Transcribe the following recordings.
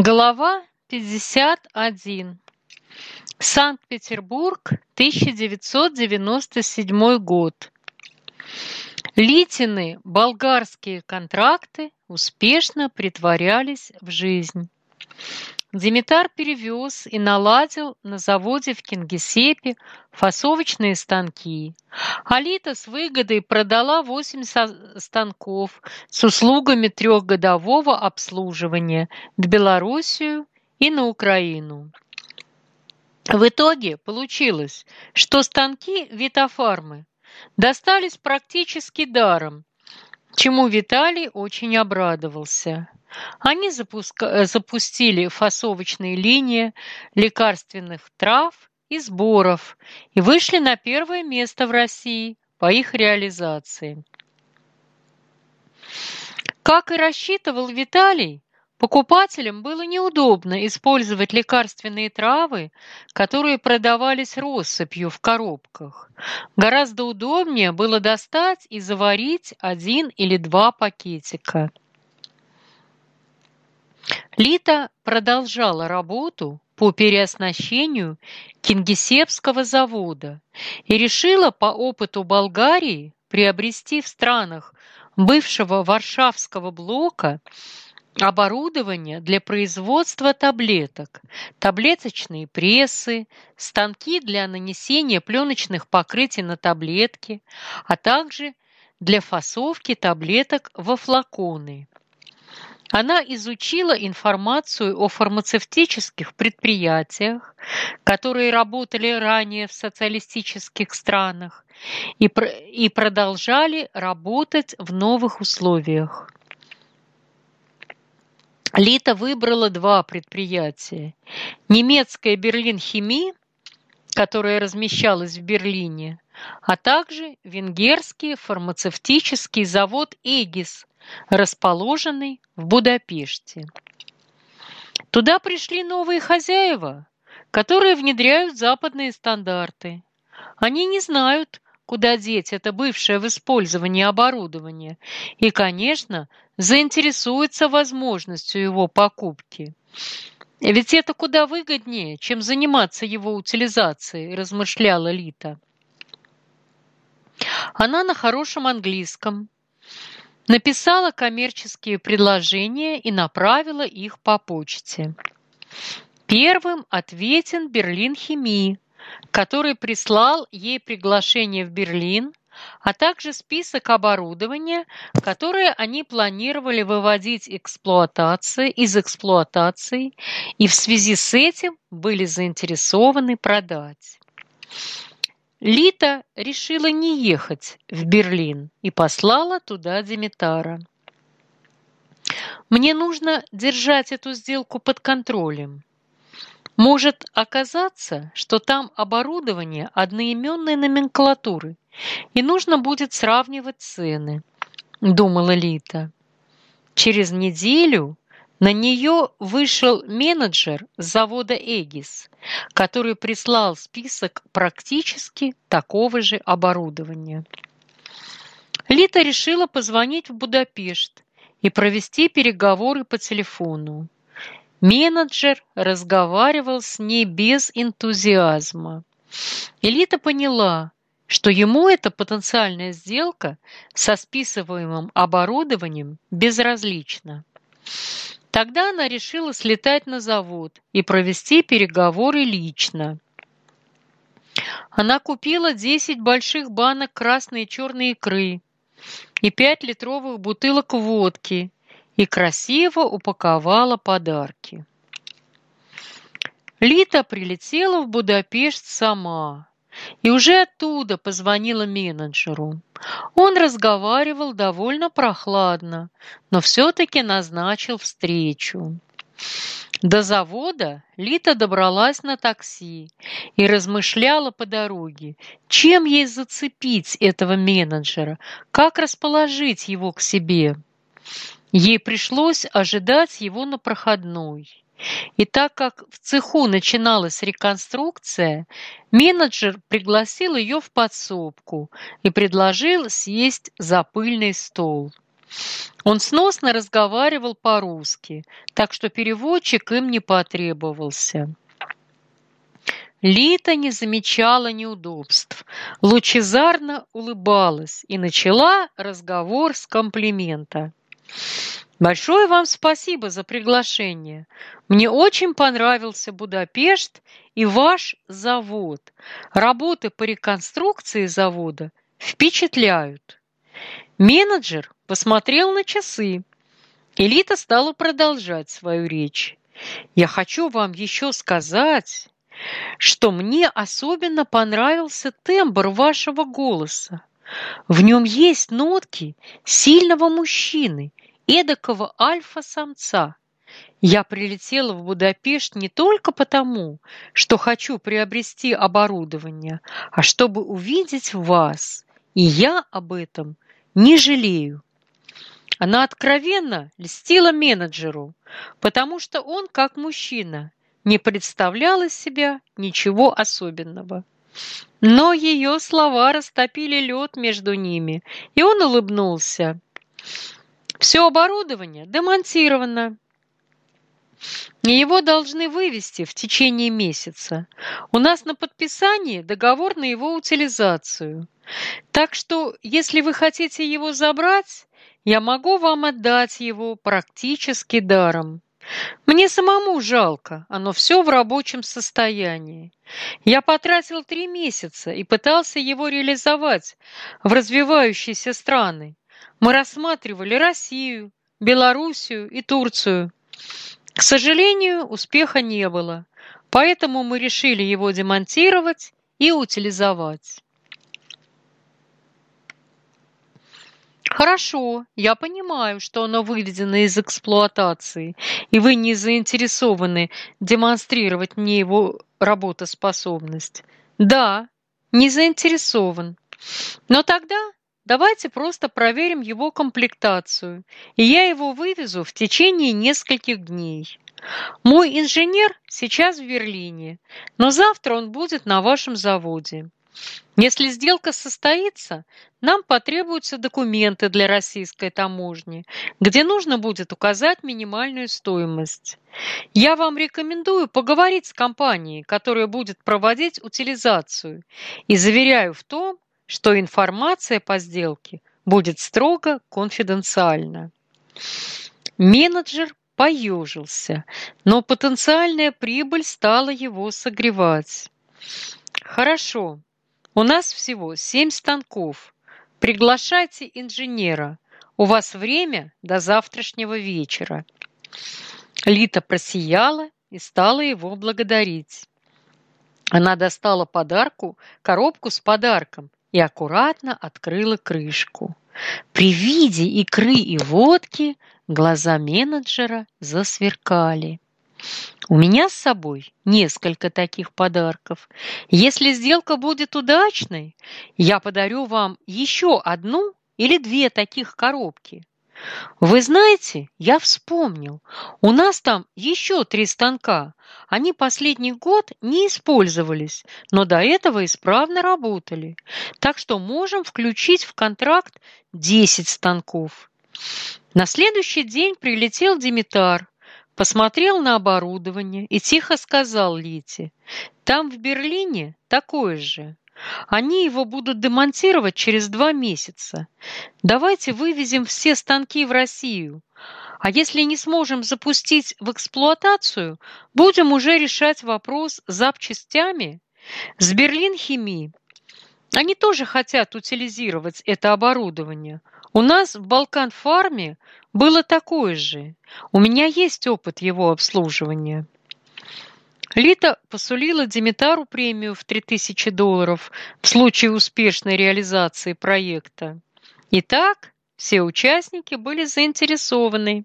Глава 51. Санкт-Петербург, 1997 год. Литины болгарские контракты успешно притворялись в жизнь. Димитар перевез и наладил на заводе в Кингисеппе фасовочные станки. Алита с выгодой продала 8 станков с услугами трехгодового обслуживания в Белоруссию и на Украину. В итоге получилось, что станки Витофармы достались практически даром, чему Виталий очень обрадовался. Они запуска... запустили фасовочные линии лекарственных трав и сборов и вышли на первое место в России по их реализации. Как и рассчитывал Виталий, покупателям было неудобно использовать лекарственные травы, которые продавались россыпью в коробках. Гораздо удобнее было достать и заварить один или два пакетика. Лита продолжала работу по переоснащению Кингисеппского завода и решила по опыту Болгарии приобрести в странах бывшего Варшавского блока оборудование для производства таблеток, таблеточные прессы, станки для нанесения пленочных покрытий на таблетки, а также для фасовки таблеток во флаконы. Она изучила информацию о фармацевтических предприятиях, которые работали ранее в социалистических странах и, и продолжали работать в новых условиях. Лита выбрала два предприятия. Немецкая Берлин-Химия, которая размещалась в Берлине, а также венгерский фармацевтический завод «Эгис», расположенный в Будапеште. Туда пришли новые хозяева, которые внедряют западные стандарты. Они не знают, куда деть это бывшее в использовании оборудование и, конечно, заинтересуются возможностью его покупки. Ведь это куда выгоднее, чем заниматься его утилизацией, размышляла Лита. Она на хорошем английском, написала коммерческие предложения и направила их по почте. Первым ответен Берлин Химии, который прислал ей приглашение в Берлин, а также список оборудования, которое они планировали выводить эксплуатации, из эксплуатации и в связи с этим были заинтересованы продать. Лита решила не ехать в Берлин и послала туда Димитара. Мне нужно держать эту сделку под контролем. Может оказаться, что там оборудование одноименной номенклатуры, и нужно будет сравнивать цены, думала Лита. Через неделю на нее вышел менеджер завода «Эгис», который прислал список практически такого же оборудования. Лита решила позвонить в Будапешт и провести переговоры по телефону. Менеджер разговаривал с ней без энтузиазма. Элита поняла, что ему эта потенциальная сделка со списываемым оборудованием безразлична. Тогда она решила слетать на завод и провести переговоры лично. Она купила 10 больших банок красной и черной икры и 5 литровых бутылок водки и красиво упаковала подарки. Лита прилетела в Будапешт сама и уже оттуда позвонила менеджеру. Он разговаривал довольно прохладно, но все-таки назначил встречу. До завода Лита добралась на такси и размышляла по дороге, чем ей зацепить этого менеджера, как расположить его к себе. Ей пришлось ожидать его на проходной. И так как в цеху начиналась реконструкция, менеджер пригласил ее в подсобку и предложил съесть за пыльный стол. Он сносно разговаривал по-русски, так что переводчик им не потребовался. Лита не замечала неудобств, лучезарно улыбалась и начала разговор с комплимента. Большое вам спасибо за приглашение. Мне очень понравился Будапешт и ваш завод. Работы по реконструкции завода впечатляют. Менеджер посмотрел на часы. Элита стала продолжать свою речь. Я хочу вам еще сказать, что мне особенно понравился тембр вашего голоса. В нем есть нотки сильного мужчины, эдакого альфа-самца. Я прилетела в Будапешт не только потому, что хочу приобрести оборудование, а чтобы увидеть вас, и я об этом не жалею. Она откровенно льстила менеджеру, потому что он, как мужчина, не представлял из себя ничего особенного. Но ее слова растопили лед между ними, и он улыбнулся. Все оборудование демонтировано. Его должны вывести в течение месяца. У нас на подписании договор на его утилизацию. Так что, если вы хотите его забрать, я могу вам отдать его практически даром. Мне самому жалко, оно все в рабочем состоянии. Я потратил три месяца и пытался его реализовать в развивающиеся страны. Мы рассматривали Россию, Белоруссию и Турцию. К сожалению, успеха не было, поэтому мы решили его демонтировать и утилизовать. Хорошо, я понимаю, что оно выведено из эксплуатации, и вы не заинтересованы демонстрировать мне его работоспособность. Да, не заинтересован. Но тогда давайте просто проверим его комплектацию, и я его вывезу в течение нескольких дней. Мой инженер сейчас в Берлине, но завтра он будет на вашем заводе. Если сделка состоится, нам потребуются документы для российской таможни, где нужно будет указать минимальную стоимость. Я вам рекомендую поговорить с компанией, которая будет проводить утилизацию, и заверяю в том, что информация по сделке будет строго конфиденциальна. Менеджер поежился, но потенциальная прибыль стала его согревать. Хорошо, у нас всего семь станков. Приглашайте инженера. У вас время до завтрашнего вечера. Лита просияла и стала его благодарить. Она достала подарку, коробку с подарком и аккуратно открыла крышку. При виде икры и водки глаза менеджера засверкали. У меня с собой несколько таких подарков. Если сделка будет удачной, я подарю вам еще одну или две таких коробки. Вы знаете, я вспомнил, у нас там еще три станка. Они последний год не использовались, но до этого исправно работали. Так что можем включить в контракт 10 станков. На следующий день прилетел Димитар посмотрел на оборудование и тихо сказал Лите, «Там в Берлине такое же. Они его будут демонтировать через два месяца. Давайте вывезем все станки в Россию. А если не сможем запустить в эксплуатацию, будем уже решать вопрос с запчастями. С Берлин Химии. Они тоже хотят утилизировать это оборудование. У нас в Балкан-фарме было такое же. У меня есть опыт его обслуживания. Лита посулила Димитару премию в 3000 долларов в случае успешной реализации проекта. Итак, все участники были заинтересованы.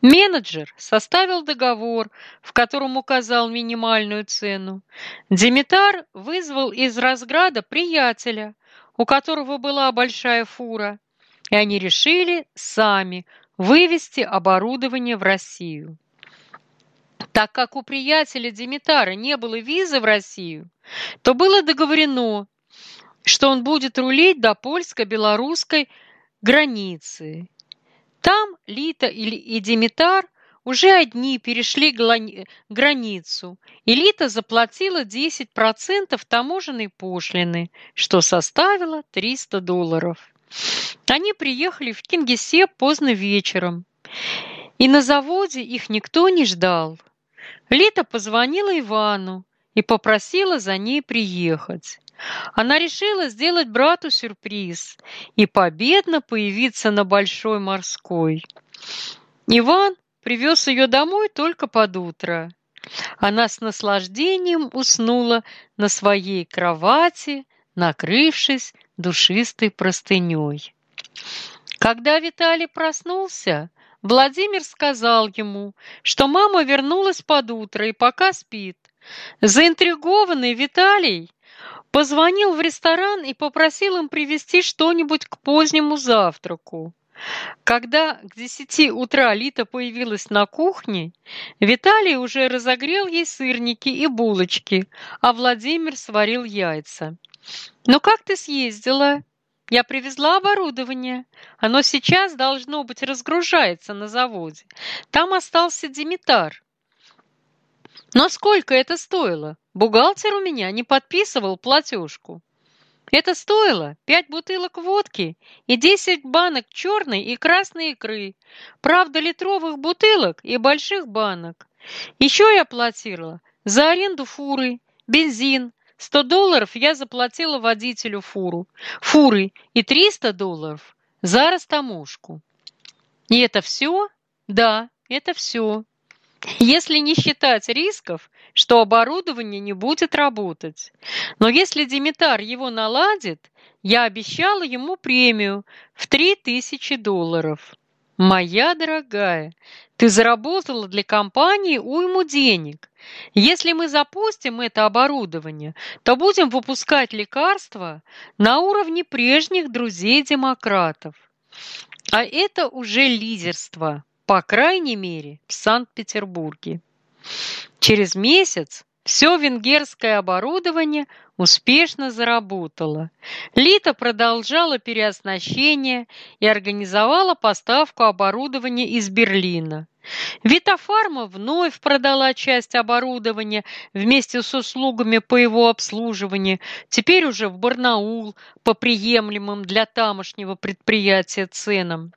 Менеджер составил договор, в котором указал минимальную цену. Димитар вызвал из Разграда приятеля, у которого была большая фура, и они решили сами вывести оборудование в Россию. Так как у приятеля Димитара не было визы в Россию, то было договорено, что он будет рулить до польско-белорусской границы. Там Лита и Димитар уже одни перешли границу, и Лита заплатила 10% таможенной пошлины, что составило 300 долларов. Они приехали в Кингисепп поздно вечером, и на заводе их никто не ждал. Лита позвонила Ивану и попросила за ней приехать. Она решила сделать брату сюрприз и победно появиться на Большой морской. Иван привез ее домой только под утро. Она с наслаждением уснула на своей кровати, накрывшись душистой простыней. Когда Виталий проснулся, Владимир сказал ему, что мама вернулась под утро и пока спит. Заинтригованный Виталий позвонил в ресторан и попросил им привезти что-нибудь к позднему завтраку. Когда к десяти утра Лита появилась на кухне, Виталий уже разогрел ей сырники и булочки, а Владимир сварил яйца. «Ну как ты съездила?» «Я привезла оборудование. Оно сейчас, должно быть, разгружается на заводе. Там остался Димитар. Но сколько это стоило? Бухгалтер у меня не подписывал платежку. Это стоило пять бутылок водки и десять банок черной и красной икры, правда литровых бутылок и больших банок. Еще я платила за аренду фуры, бензин, Сто долларов я заплатила водителю фуру, фуры и триста долларов за растаможку. И это все? Да, это все. Если не считать рисков, что оборудование не будет работать. Но если Димитар его наладит, я обещала ему премию в 3000 долларов. Моя дорогая, ты заработала для компании уйму денег. Если мы запустим это оборудование, то будем выпускать лекарства на уровне прежних друзей-демократов. А это уже лидерство, по крайней мере, в Санкт-Петербурге. Через месяц все венгерское оборудование успешно заработало. Лита продолжала переоснащение и организовала поставку оборудования из Берлина. Витофарма вновь продала часть оборудования вместе с услугами по его обслуживанию, теперь уже в Барнаул по приемлемым для тамошнего предприятия ценам.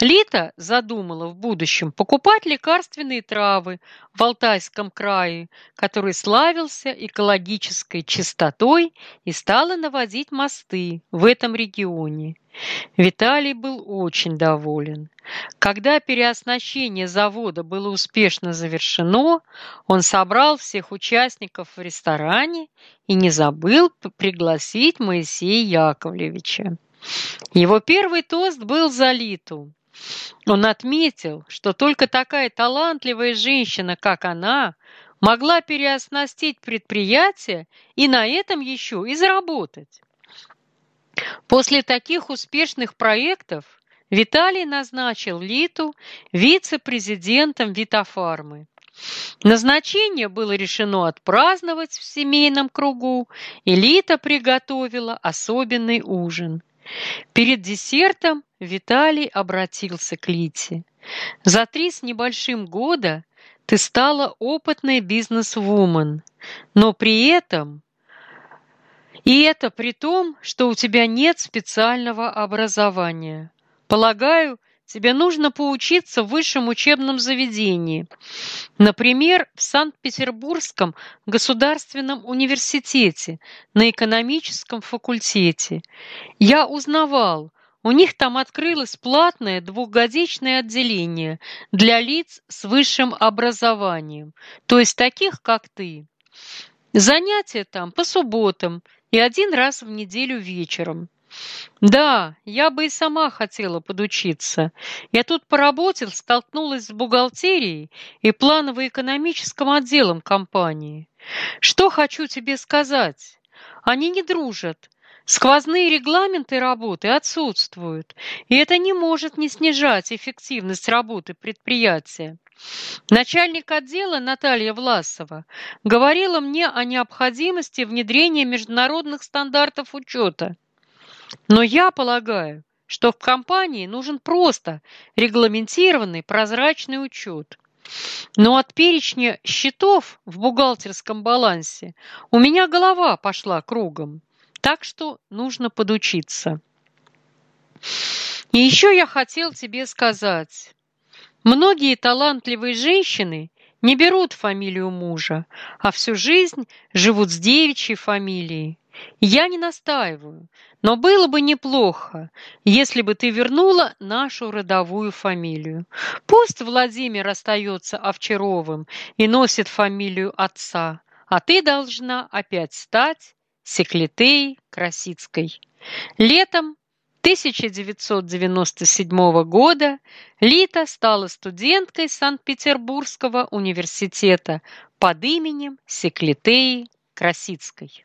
Лита задумала в будущем покупать лекарственные травы в Алтайском крае, который славился экологической чистотой и стала наводить мосты в этом регионе. Виталий был очень доволен. Когда переоснащение завода было успешно завершено, он собрал всех участников в ресторане и не забыл пригласить Моисея Яковлевича. Его первый тост был за Литу. Он отметил, что только такая талантливая женщина, как она, могла переоснастить предприятие и на этом еще и заработать. После таких успешных проектов Виталий назначил Литу вице-президентом Витофармы. Назначение было решено отпраздновать в семейном кругу, и Лита приготовила особенный ужин. Перед десертом Виталий обратился к Лите. «За три с небольшим года ты стала опытной бизнес-вумен, но при этом и это при том, что у тебя нет специального образования. Полагаю, тебе нужно поучиться в высшем учебном заведении. Например, в Санкт-Петербургском государственном университете на экономическом факультете. Я узнавал, у них там открылось платное двухгодичное отделение для лиц с высшим образованием, то есть таких, как ты. Занятия там по субботам и один раз в неделю вечером. Да, я бы и сама хотела подучиться. Я тут по столкнулась с бухгалтерией и планово-экономическим отделом компании. Что хочу тебе сказать? Они не дружат. Сквозные регламенты работы отсутствуют, и это не может не снижать эффективность работы предприятия. Начальник отдела Наталья Власова говорила мне о необходимости внедрения международных стандартов учета. Но я полагаю, что в компании нужен просто регламентированный прозрачный учет. Но от перечня счетов в бухгалтерском балансе у меня голова пошла кругом, так что нужно подучиться. И еще я хотел тебе сказать. Многие талантливые женщины не берут фамилию мужа, а всю жизнь живут с девичьей фамилией. Я не настаиваю, но было бы неплохо, если бы ты вернула нашу родовую фамилию. Пусть Владимир остается Овчаровым и носит фамилию отца, а ты должна опять стать Секлитеей Красицкой. Летом 1997 года Лита стала студенткой Санкт-Петербургского университета под именем Секлитеи Красицкой.